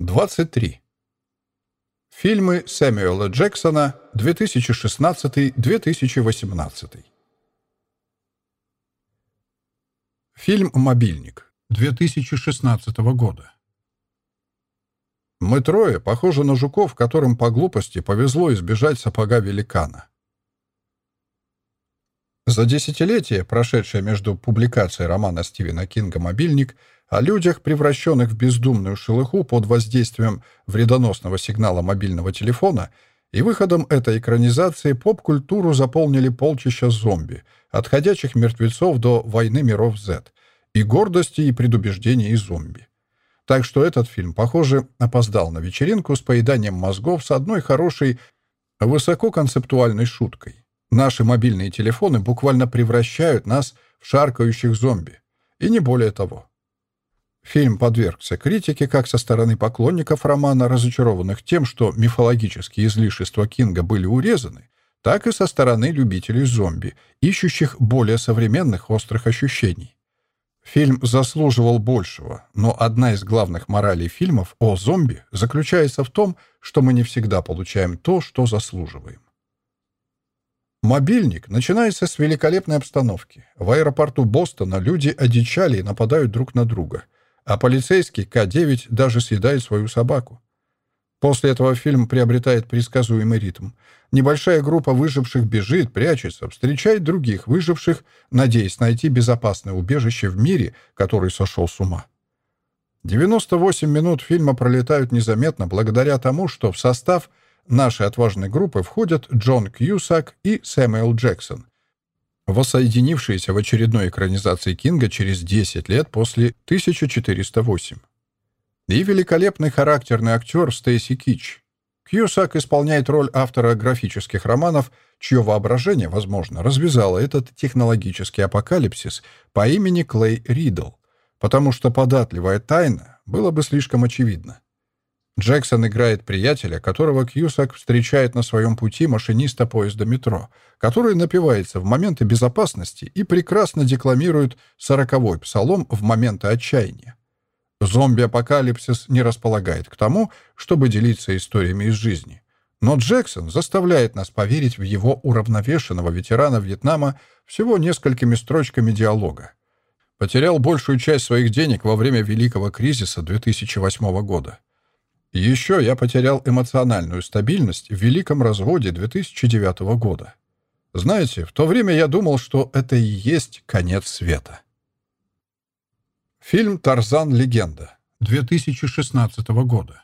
23. Фильмы Сэмюэла Джексона 2016-2018. Фильм «Мобильник» 2016 года. Мы трое похожи на жуков, которым по глупости повезло избежать сапога великана. За десятилетие, прошедшее между публикацией романа Стивена Кинга «Мобильник» о людях, превращенных в бездумную шелуху под воздействием вредоносного сигнала мобильного телефона, и выходом этой экранизации поп-культуру заполнили полчища зомби, от ходячих мертвецов до «Войны миров Z», и гордости и предубеждений зомби. Так что этот фильм, похоже, опоздал на вечеринку с поеданием мозгов с одной хорошей, высококонцептуальной шуткой. Наши мобильные телефоны буквально превращают нас в шаркающих зомби. И не более того. Фильм подвергся критике как со стороны поклонников романа, разочарованных тем, что мифологические излишества Кинга были урезаны, так и со стороны любителей зомби, ищущих более современных острых ощущений. Фильм заслуживал большего, но одна из главных моралей фильмов о зомби заключается в том, что мы не всегда получаем то, что заслуживаем. Мобильник начинается с великолепной обстановки. В аэропорту Бостона люди одичали и нападают друг на друга, а полицейский К-9 даже съедает свою собаку. После этого фильм приобретает предсказуемый ритм. Небольшая группа выживших бежит, прячется, встречает других выживших, надеясь найти безопасное убежище в мире, который сошел с ума. 98 минут фильма пролетают незаметно благодаря тому, что в состав нашей отважной группы входят Джон Кьюсак и Сэмюэл Джексон, воссоединившиеся в очередной экранизации Кинга через 10 лет после 1408. И великолепный характерный актер Стейси Кич. Кьюсак исполняет роль автора графических романов, чье воображение, возможно, развязало этот технологический апокалипсис по имени Клей Ридл, потому что податливая тайна было бы слишком очевидно. Джексон играет приятеля, которого Кьюсак встречает на своем пути машиниста поезда метро, который напивается в моменты безопасности и прекрасно декламирует сороковой псалом в моменты отчаяния. Зомби-апокалипсис не располагает к тому, чтобы делиться историями из жизни. Но Джексон заставляет нас поверить в его уравновешенного ветерана Вьетнама всего несколькими строчками диалога. Потерял большую часть своих денег во время Великого кризиса 2008 года. Еще я потерял эмоциональную стабильность в Великом разводе 2009 года. Знаете, в то время я думал, что это и есть конец света. Фильм «Тарзан. Легенда» 2016 года.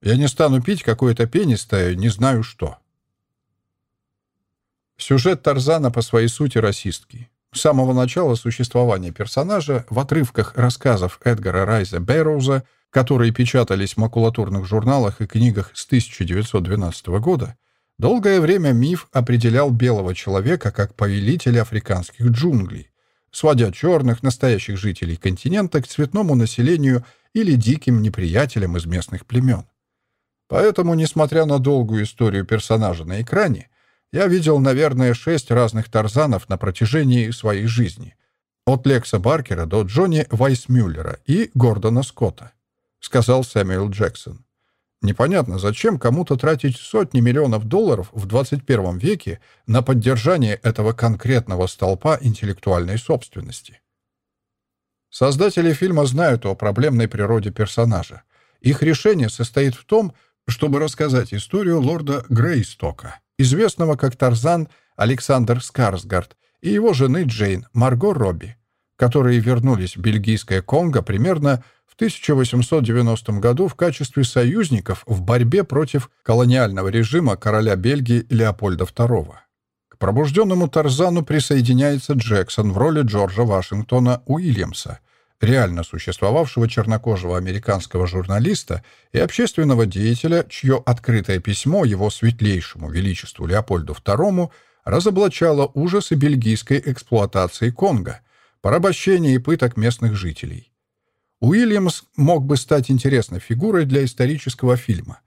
Я не стану пить какое-то пенистое, не знаю что. Сюжет Тарзана по своей сути расистский. С самого начала существования персонажа в отрывках рассказов Эдгара Райза Бэрроуза которые печатались в макулатурных журналах и книгах с 1912 года, долгое время миф определял белого человека как повелителя африканских джунглей, сводя черных, настоящих жителей континента к цветному населению или диким неприятелям из местных племен. Поэтому, несмотря на долгую историю персонажа на экране, я видел, наверное, шесть разных Тарзанов на протяжении своей жизни. От Лекса Баркера до Джонни Вайсмюллера и Гордона Скотта. — сказал Сэмюэл Джексон. Непонятно, зачем кому-то тратить сотни миллионов долларов в 21 веке на поддержание этого конкретного столпа интеллектуальной собственности. Создатели фильма знают о проблемной природе персонажа. Их решение состоит в том, чтобы рассказать историю лорда Грейстока, известного как Тарзан Александр Скарсгард, и его жены Джейн Марго Робби, которые вернулись в бельгийское Конго примерно 1890 году в качестве союзников в борьбе против колониального режима короля Бельгии Леопольда II. К пробужденному Тарзану присоединяется Джексон в роли Джорджа Вашингтона Уильямса, реально существовавшего чернокожего американского журналиста и общественного деятеля, чье открытое письмо его светлейшему величеству Леопольду II разоблачало ужасы бельгийской эксплуатации Конго, порабощения и пыток местных жителей. Уильямс мог бы стать интересной фигурой для исторического фильма.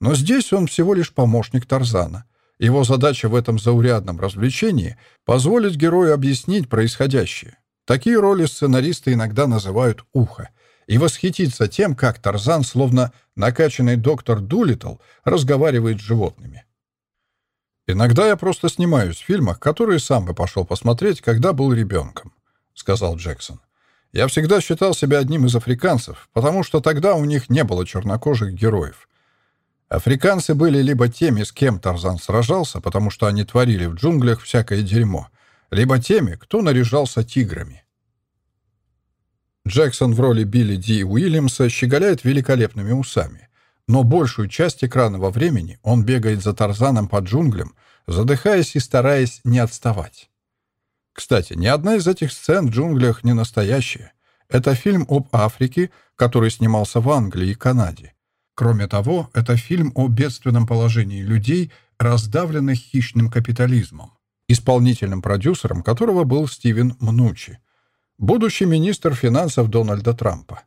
Но здесь он всего лишь помощник Тарзана. Его задача в этом заурядном развлечении — позволить герою объяснить происходящее. Такие роли сценаристы иногда называют «ухо». и восхититься тем, как Тарзан, словно накачанный доктор Дулитл, разговаривает с животными. «Иногда я просто снимаюсь в фильмах, которые сам бы пошел посмотреть, когда был ребенком», — сказал Джексон. «Я всегда считал себя одним из африканцев, потому что тогда у них не было чернокожих героев. Африканцы были либо теми, с кем Тарзан сражался, потому что они творили в джунглях всякое дерьмо, либо теми, кто наряжался тиграми. Джексон в роли Билли Ди Уильямса щеголяет великолепными усами, но большую часть экранного времени он бегает за Тарзаном по джунглям, задыхаясь и стараясь не отставать. Кстати, ни одна из этих сцен в джунглях не настоящая. Это фильм об Африке, который снимался в Англии и Канаде. Кроме того, это фильм о бедственном положении людей, раздавленных хищным капитализмом, исполнительным продюсером которого был Стивен Мнучи, будущий министр финансов Дональда Трампа.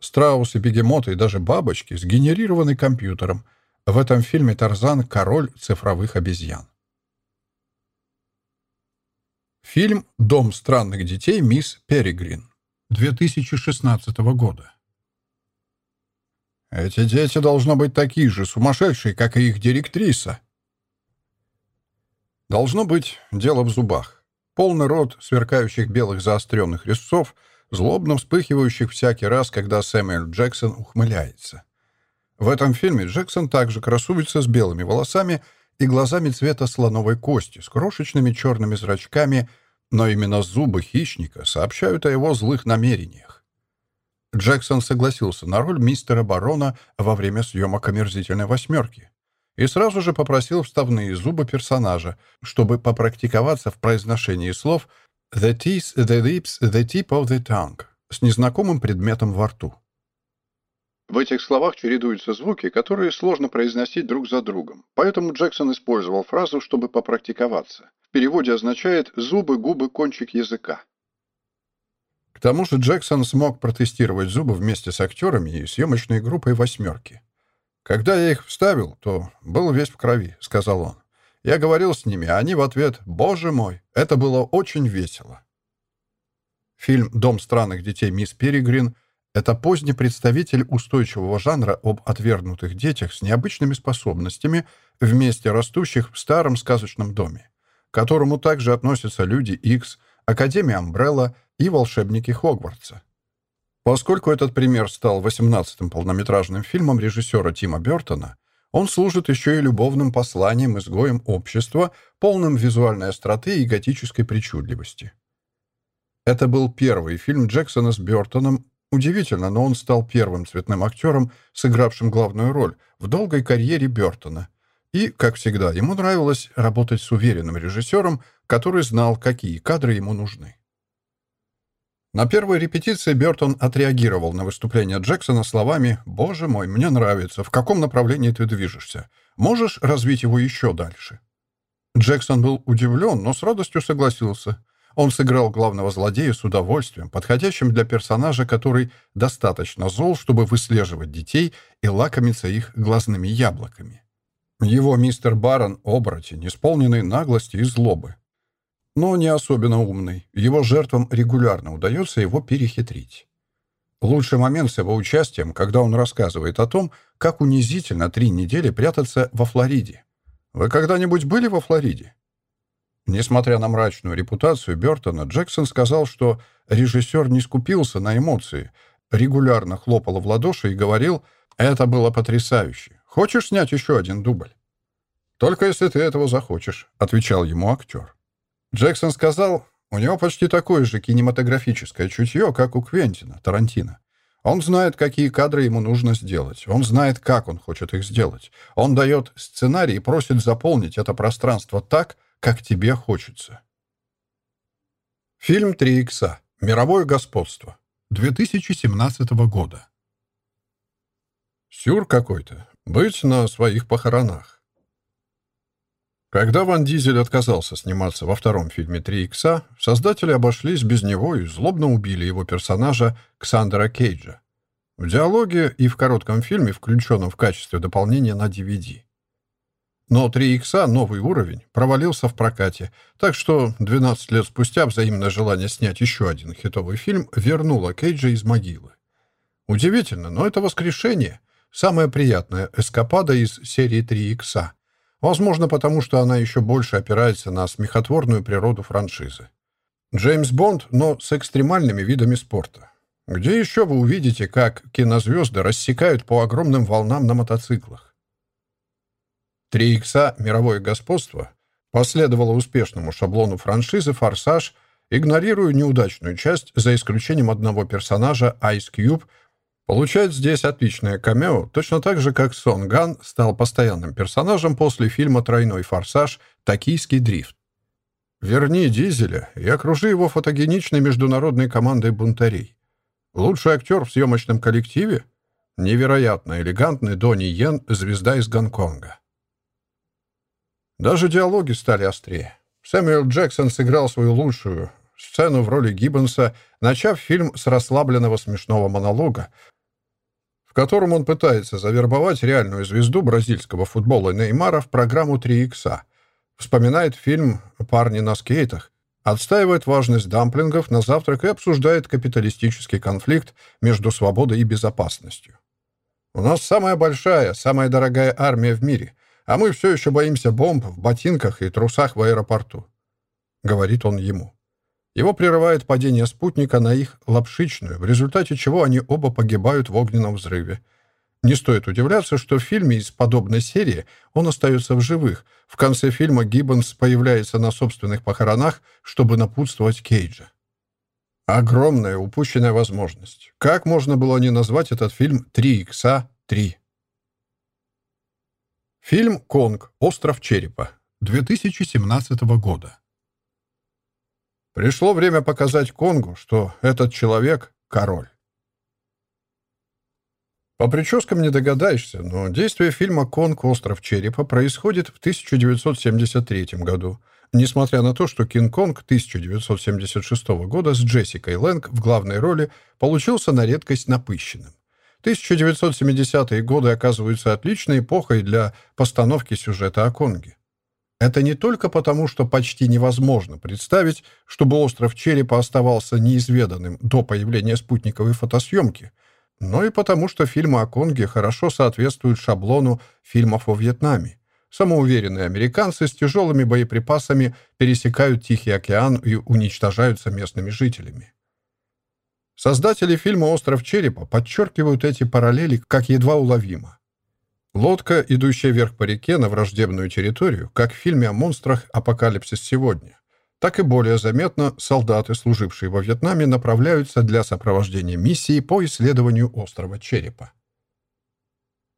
Страусы, бегемоты и даже бабочки сгенерированы компьютером. В этом фильме Тарзан — король цифровых обезьян. Фильм «Дом странных детей. Мисс Перегрин» 2016 года. Эти дети должно быть такие же сумасшедшие, как и их директриса. Должно быть дело в зубах. Полный рот сверкающих белых заостренных резцов, злобно вспыхивающих всякий раз, когда Сэмюэл Джексон ухмыляется. В этом фильме Джексон также красуется с белыми волосами и глазами цвета слоновой кости, с крошечными черными зрачками, но именно зубы хищника сообщают о его злых намерениях. Джексон согласился на роль мистера Барона во время съемок «Омерзительной восьмерки» и сразу же попросил вставные зубы персонажа, чтобы попрактиковаться в произношении слов «the teeth, the lips, the tip of the tongue» с незнакомым предметом во рту. В этих словах чередуются звуки, которые сложно произносить друг за другом, поэтому Джексон использовал фразу, чтобы попрактиковаться. В переводе означает «зубы, губы, кончик языка» тому же Джексон смог протестировать зубы вместе с актерами и съемочной группой «восьмерки». «Когда я их вставил, то был весь в крови», — сказал он. Я говорил с ними, а они в ответ «Боже мой, это было очень весело». Фильм «Дом странных детей мисс Перегрин» — это поздний представитель устойчивого жанра об отвергнутых детях с необычными способностями, вместе растущих в старом сказочном доме, к которому также относятся «Люди Икс», Академия Амбрелла и «Волшебники Хогвартса». Поскольку этот пример стал 18-м полнометражным фильмом режиссера Тима Бертона, он служит еще и любовным посланием изгоем общества, полным визуальной остроты и готической причудливости. Это был первый фильм Джексона с Бертоном. Удивительно, но он стал первым цветным актером, сыгравшим главную роль в долгой карьере Бертона. И, как всегда, ему нравилось работать с уверенным режиссером, который знал, какие кадры ему нужны. На первой репетиции Бертон отреагировал на выступление Джексона словами «Боже мой, мне нравится, в каком направлении ты движешься. Можешь развить его еще дальше?» Джексон был удивлен, но с радостью согласился. Он сыграл главного злодея с удовольствием, подходящим для персонажа, который достаточно зол, чтобы выслеживать детей и лакомиться их глазными яблоками. Его мистер Барон — оборотень, исполненный наглости и злобы но не особенно умный. Его жертвам регулярно удается его перехитрить. Лучший момент с его участием, когда он рассказывает о том, как унизительно три недели прятаться во Флориде. Вы когда-нибудь были во Флориде? Несмотря на мрачную репутацию Бертона, Джексон сказал, что режиссер не скупился на эмоции, регулярно хлопал в ладоши и говорил «Это было потрясающе. Хочешь снять еще один дубль?» «Только если ты этого захочешь», — отвечал ему актер. Джексон сказал, у него почти такое же кинематографическое чутье, как у Квентина, Тарантино. Он знает, какие кадры ему нужно сделать. Он знает, как он хочет их сделать. Он дает сценарий и просит заполнить это пространство так, как тебе хочется. Фильм «Три икса. Мировое господство». 2017 года. Сюр какой-то. Быть на своих похоронах. Когда Ван Дизель отказался сниматься во втором фильме «Три икса», создатели обошлись без него и злобно убили его персонажа Ксандера Кейджа. В диалоге и в коротком фильме, включенном в качестве дополнения на DVD. Но «Три икса» — новый уровень, провалился в прокате, так что 12 лет спустя взаимное желание снять еще один хитовый фильм вернуло Кейджа из могилы. Удивительно, но это воскрешение — самая приятная эскапада из серии 3 икса. Возможно, потому что она еще больше опирается на смехотворную природу франшизы. Джеймс Бонд, но с экстремальными видами спорта. Где еще вы увидите, как кинозвезды рассекают по огромным волнам на мотоциклах? Три икса «Мировое господство» последовало успешному шаблону франшизы «Форсаж», игнорируя неудачную часть, за исключением одного персонажа Ice Cube, получает здесь отличное камео, точно так же, как Сон Ган стал постоянным персонажем после фильма «Тройной форсаж. Токийский дрифт». Верни Дизеля и окружи его фотогеничной международной командой бунтарей. Лучший актер в съемочном коллективе? Невероятно элегантный Донни Йен, звезда из Гонконга. Даже диалоги стали острее. Сэмюэл Джексон сыграл свою лучшую сцену в роли Гиббонса, начав фильм с расслабленного смешного монолога, в котором он пытается завербовать реальную звезду бразильского футбола Неймара в программу 3 икса. Вспоминает фильм «Парни на скейтах», отстаивает важность дамплингов на завтрак и обсуждает капиталистический конфликт между свободой и безопасностью. «У нас самая большая, самая дорогая армия в мире, а мы все еще боимся бомб в ботинках и трусах в аэропорту», — говорит он ему. Его прерывает падение спутника на их лапшичную, в результате чего они оба погибают в огненном взрыве. Не стоит удивляться, что в фильме из подобной серии он остается в живых. В конце фильма Гиббонс появляется на собственных похоронах, чтобы напутствовать Кейджа. Огромная упущенная возможность. Как можно было не назвать этот фильм «Три икса 3»? Фильм «Конг. Остров черепа» 2017 года. Пришло время показать Конгу, что этот человек — король. По прическам не догадаешься, но действие фильма «Конг. Остров черепа» происходит в 1973 году, несмотря на то, что «Кинг-Конг» 1976 года с Джессикой Лэнг в главной роли получился на редкость напыщенным. 1970-е годы оказываются отличной эпохой для постановки сюжета о Конге. Это не только потому, что почти невозможно представить, чтобы остров Черепа оставался неизведанным до появления спутниковой фотосъемки – но и потому, что фильмы о Конге хорошо соответствуют шаблону фильмов о Вьетнаме. Самоуверенные американцы с тяжелыми боеприпасами пересекают Тихий океан и уничтожаются местными жителями. Создатели фильма «Остров черепа» подчеркивают эти параллели как едва уловимо. Лодка, идущая вверх по реке на враждебную территорию, как в фильме о монстрах «Апокалипсис сегодня» так и более заметно солдаты, служившие во Вьетнаме, направляются для сопровождения миссии по исследованию острова Черепа.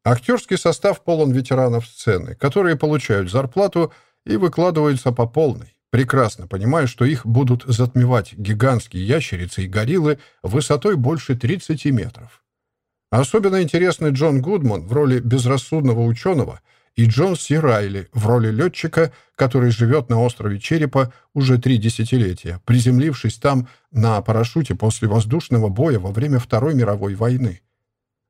Актерский состав полон ветеранов сцены, которые получают зарплату и выкладываются по полной, прекрасно понимая, что их будут затмевать гигантские ящерицы и гориллы высотой больше 30 метров. Особенно интересный Джон Гудман в роли безрассудного ученого – и Джон Си Райли в роли летчика, который живет на острове Черепа уже три десятилетия, приземлившись там на парашюте после воздушного боя во время Второй мировой войны.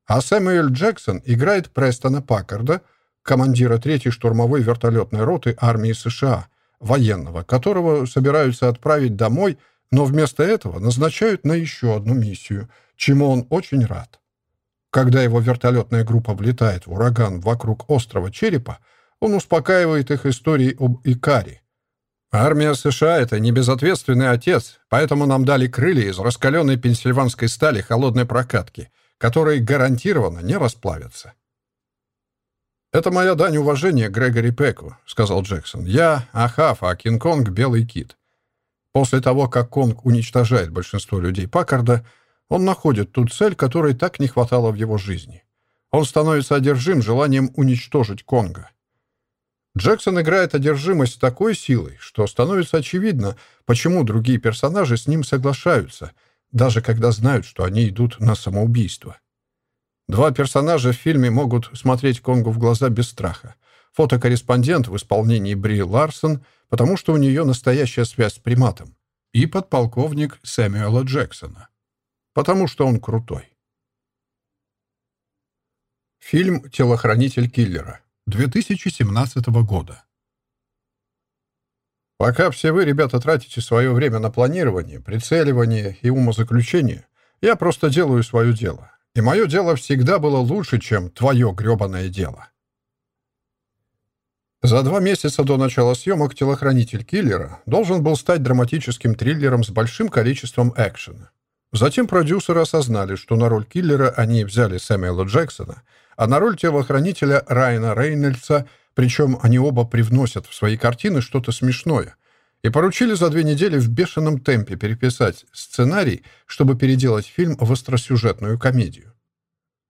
А Сэмюэль Джексон играет Престона Паккарда, командира третьей штурмовой вертолетной роты армии США, военного, которого собираются отправить домой, но вместо этого назначают на еще одну миссию, чему он очень рад. Когда его вертолетная группа влетает в ураган вокруг острова Черепа, он успокаивает их историей об Икаре. «Армия США — это не безответственный отец, поэтому нам дали крылья из раскаленной пенсильванской стали холодной прокатки, которые гарантированно не расплавятся». «Это моя дань уважения Грегори Пеку», — сказал Джексон. «Я Ахав, а Кинг-Конг — Белый Кит». После того, как Конг уничтожает большинство людей Паккарда, он находит ту цель, которой так не хватало в его жизни. Он становится одержим желанием уничтожить Конго. Джексон играет одержимость такой силой, что становится очевидно, почему другие персонажи с ним соглашаются, даже когда знают, что они идут на самоубийство. Два персонажа в фильме могут смотреть Конгу в глаза без страха. Фотокорреспондент в исполнении Бри Ларсон, потому что у нее настоящая связь с приматом, и подполковник Сэмюэла Джексона потому что он крутой. Фильм «Телохранитель киллера» 2017 года. Пока все вы, ребята, тратите свое время на планирование, прицеливание и умозаключение, я просто делаю свое дело. И мое дело всегда было лучше, чем твое гребаное дело. За два месяца до начала съемок «Телохранитель киллера» должен был стать драматическим триллером с большим количеством экшена. Затем продюсеры осознали, что на роль киллера они взяли Сэмюэла Джексона, а на роль телохранителя Райана Рейнольдса, причем они оба привносят в свои картины что-то смешное, и поручили за две недели в бешеном темпе переписать сценарий, чтобы переделать фильм в остросюжетную комедию.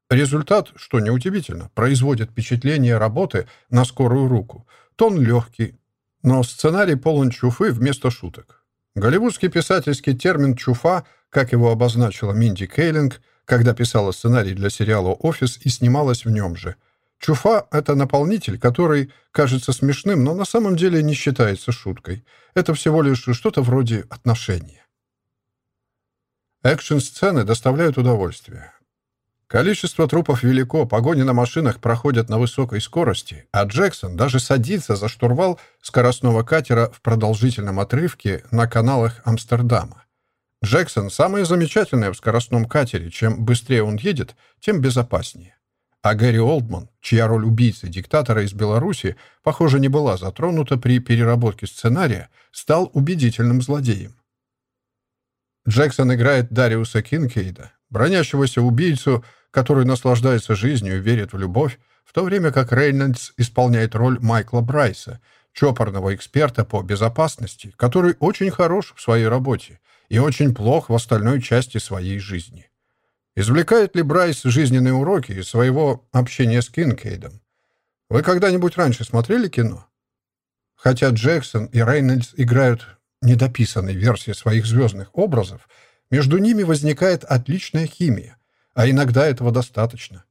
Результат, что неудивительно, производит впечатление работы на скорую руку. Тон легкий, но сценарий полон чуфы вместо шуток. Голливудский писательский термин «чуфа», как его обозначила Минди Кейлинг, когда писала сценарий для сериала «Офис» и снималась в нем же. Чуфа — это наполнитель, который кажется смешным, но на самом деле не считается шуткой. Это всего лишь что-то вроде отношения. Экшн-сцены доставляют удовольствие. Количество трупов велико, погони на машинах проходят на высокой скорости, а Джексон даже садится за штурвал скоростного катера в продолжительном отрывке на каналах Амстердама. Джексон самое замечательное в скоростном катере. Чем быстрее он едет, тем безопаснее. А Гэри Олдман, чья роль убийцы диктатора из Беларуси, похоже, не была затронута при переработке сценария, стал убедительным злодеем. Джексон играет Дариуса Кинкейда, бронящегося убийцу, который наслаждается жизнью и верит в любовь, в то время как Рейнольдс исполняет роль Майкла Брайса, чопорного эксперта по безопасности, который очень хорош в своей работе и очень плох в остальной части своей жизни. Извлекает ли Брайс жизненные уроки из своего общения с Кинкейдом? Вы когда-нибудь раньше смотрели кино? Хотя Джексон и Рейнольдс играют недописанные версии своих звездных образов, между ними возникает отличная химия, а иногда этого достаточно.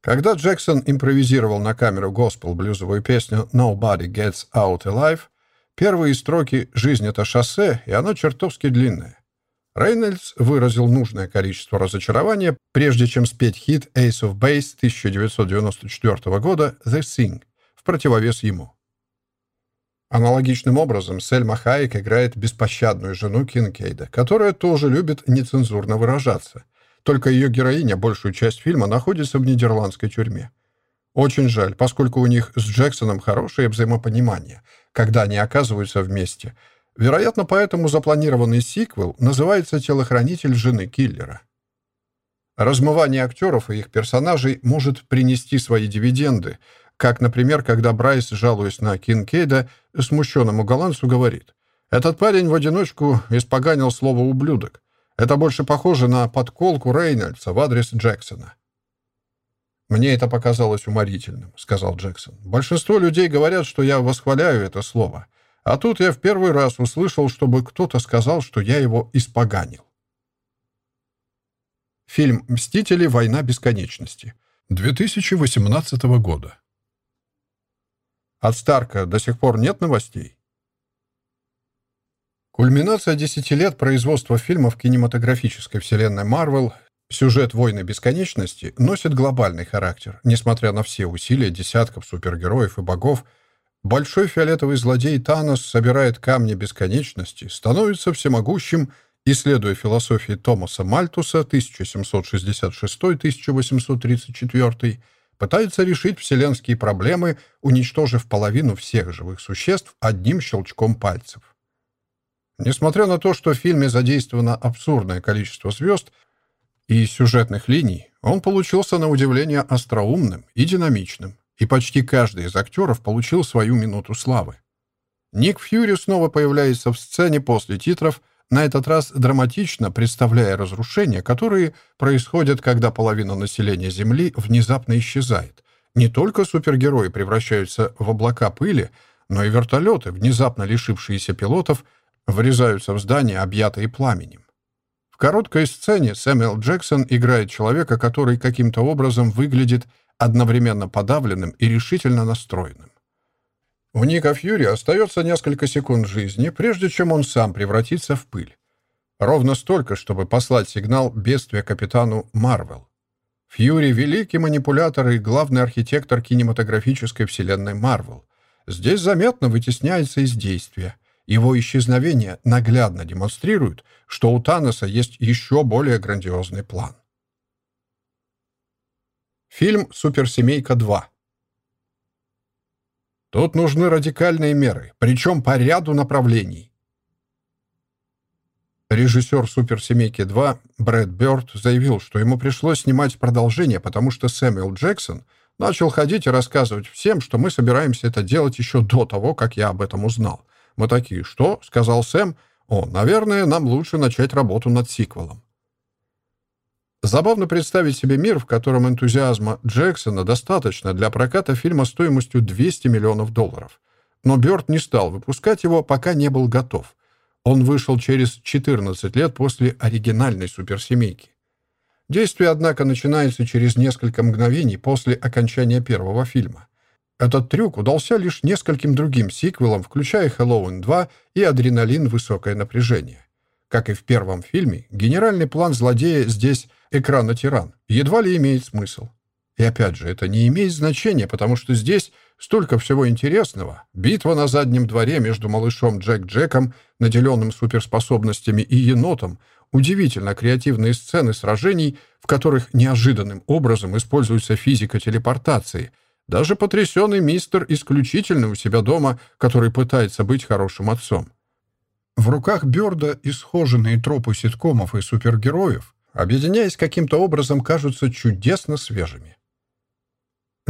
Когда Джексон импровизировал на камеру госпел-блюзовую песню «Nobody Gets Out Alive», первые строки «Жизнь — это шоссе», и оно чертовски длинное. Рейнольдс выразил нужное количество разочарования, прежде чем спеть хит Ace of Base 1994 года «The Thing» в противовес ему. Аналогичным образом Сельма Хайек играет беспощадную жену Кинкейда, которая тоже любит нецензурно выражаться. Только ее героиня большую часть фильма находится в нидерландской тюрьме. Очень жаль, поскольку у них с Джексоном хорошее взаимопонимание, когда они оказываются вместе. Вероятно, поэтому запланированный сиквел называется «Телохранитель жены киллера». Размывание актеров и их персонажей может принести свои дивиденды – как, например, когда Брайс, жалуясь на Кинкейда, смущенному голландцу говорит, «Этот парень в одиночку испоганил слово «ублюдок». Это больше похоже на подколку Рейнольдса в адрес Джексона». «Мне это показалось уморительным», — сказал Джексон. «Большинство людей говорят, что я восхваляю это слово. А тут я в первый раз услышал, чтобы кто-то сказал, что я его испоганил». Фильм «Мстители. Война бесконечности» 2018 года. От Старка до сих пор нет новостей? Кульминация десяти лет производства фильмов кинематографической вселенной Марвел, сюжет «Войны бесконечности» носит глобальный характер. Несмотря на все усилия десятков супергероев и богов, большой фиолетовый злодей Танос собирает камни бесконечности, становится всемогущим и, следуя философии Томаса Мальтуса 1766-1834, пытается решить вселенские проблемы, уничтожив половину всех живых существ одним щелчком пальцев. Несмотря на то, что в фильме задействовано абсурдное количество звезд и сюжетных линий, он получился на удивление остроумным и динамичным, и почти каждый из актеров получил свою минуту славы. Ник Фьюри снова появляется в сцене после титров – на этот раз драматично представляя разрушения, которые происходят, когда половина населения Земли внезапно исчезает. Не только супергерои превращаются в облака пыли, но и вертолеты, внезапно лишившиеся пилотов, врезаются в здания, объятые пламенем. В короткой сцене Сэмюэл Джексон играет человека, который каким-то образом выглядит одновременно подавленным и решительно настроенным. У Ника Фьюри остается несколько секунд жизни, прежде чем он сам превратится в пыль. Ровно столько, чтобы послать сигнал бедствия капитану Марвел. Фьюри — великий манипулятор и главный архитектор кинематографической вселенной Марвел. Здесь заметно вытесняется из действия. Его исчезновение наглядно демонстрирует, что у Таноса есть еще более грандиозный план. Фильм «Суперсемейка 2». Тут нужны радикальные меры, причем по ряду направлений. Режиссер «Суперсемейки 2» Брэд Бёрд заявил, что ему пришлось снимать продолжение, потому что Сэмюэл Джексон начал ходить и рассказывать всем, что мы собираемся это делать еще до того, как я об этом узнал. Мы такие, что? — сказал Сэм. О, наверное, нам лучше начать работу над сиквелом. Забавно представить себе мир, в котором энтузиазма Джексона достаточно для проката фильма стоимостью 200 миллионов долларов. Но Бёрд не стал выпускать его, пока не был готов. Он вышел через 14 лет после оригинальной суперсемейки. Действие, однако, начинается через несколько мгновений после окончания первого фильма. Этот трюк удался лишь нескольким другим сиквелам, включая «Хэллоуин 2» и «Адреналин. Высокое напряжение». Как и в первом фильме, генеральный план злодея здесь экрана-тиран едва ли имеет смысл. И опять же, это не имеет значения, потому что здесь столько всего интересного. Битва на заднем дворе между малышом Джек-Джеком, наделенным суперспособностями, и енотом, удивительно креативные сцены сражений, в которых неожиданным образом используется физика телепортации. Даже потрясенный мистер исключительно у себя дома, который пытается быть хорошим отцом. В руках Бёрда исхоженные тропы ситкомов и супергероев, объединяясь каким-то образом, кажутся чудесно свежими.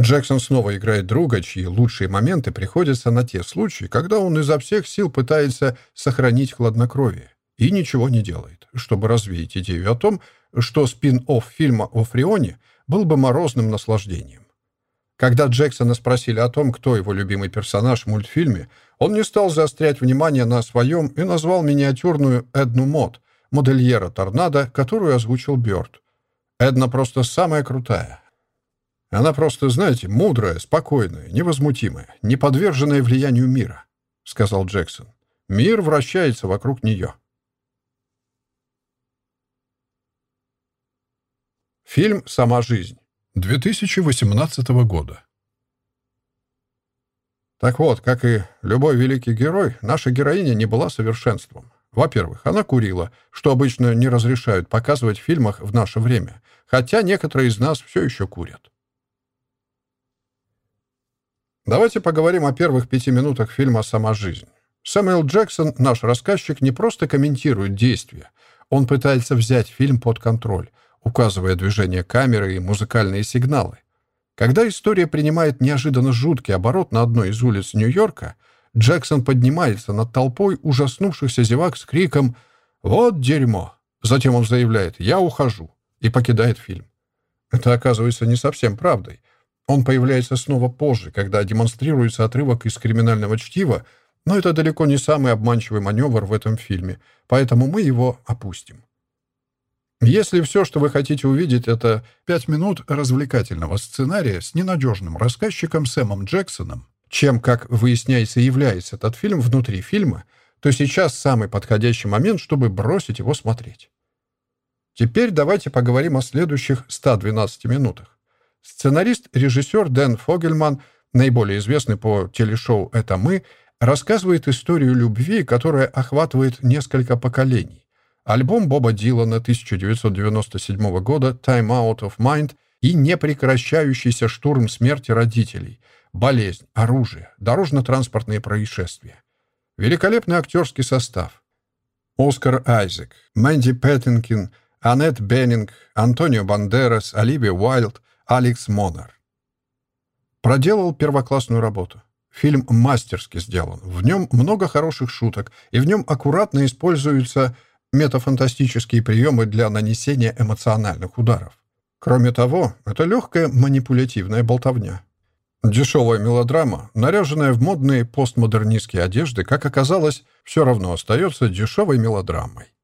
Джексон снова играет друга, чьи лучшие моменты приходятся на те случаи, когда он изо всех сил пытается сохранить хладнокровие и ничего не делает, чтобы развеять идею о том, что спин-офф фильма о Фрионе был бы морозным наслаждением. Когда Джексона спросили о том, кто его любимый персонаж в мультфильме, он не стал заострять внимание на своем и назвал миниатюрную Эдну Мод, модельера торнадо, которую озвучил Бёрд. Эдна просто самая крутая. Она просто, знаете, мудрая, спокойная, невозмутимая, не подверженная влиянию мира, — сказал Джексон. Мир вращается вокруг нее. Фильм «Сама жизнь» 2018 года. Так вот, как и любой великий герой, наша героиня не была совершенством. Во-первых, она курила, что обычно не разрешают показывать в фильмах в наше время, хотя некоторые из нас все еще курят. Давайте поговорим о первых пяти минутах фильма «Сама жизнь». Сэмюэл Джексон, наш рассказчик, не просто комментирует действия. Он пытается взять фильм под контроль, указывая движение камеры и музыкальные сигналы. Когда история принимает неожиданно жуткий оборот на одной из улиц Нью-Йорка, Джексон поднимается над толпой ужаснувшихся зевак с криком «Вот дерьмо!». Затем он заявляет «Я ухожу» и покидает фильм. Это оказывается не совсем правдой. Он появляется снова позже, когда демонстрируется отрывок из криминального чтива, но это далеко не самый обманчивый маневр в этом фильме, поэтому мы его опустим. Если все, что вы хотите увидеть, это пять минут развлекательного сценария с ненадежным рассказчиком Сэмом Джексоном, чем, как выясняется, является этот фильм внутри фильма, то сейчас самый подходящий момент, чтобы бросить его смотреть. Теперь давайте поговорим о следующих 112 минутах. Сценарист-режиссер Дэн Фогельман, наиболее известный по телешоу «Это мы», рассказывает историю любви, которая охватывает несколько поколений. Альбом Боба Дилана 1997 года «Time Out of Mind» и непрекращающийся штурм смерти родителей, болезнь, оружие, дорожно-транспортные происшествия. Великолепный актерский состав. Оскар Айзек, Мэнди Пэттинкин, Аннет Беннинг, Антонио Бандерас, Оливия Уайлд, Алекс Монар. Проделал первоклассную работу. Фильм мастерски сделан. В нем много хороших шуток, и в нем аккуратно используются метафантастические приемы для нанесения эмоциональных ударов. Кроме того, это легкая манипулятивная болтовня. Дешевая мелодрама, наряженная в модные постмодернистские одежды, как оказалось, все равно остается дешевой мелодрамой.